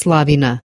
Slavina.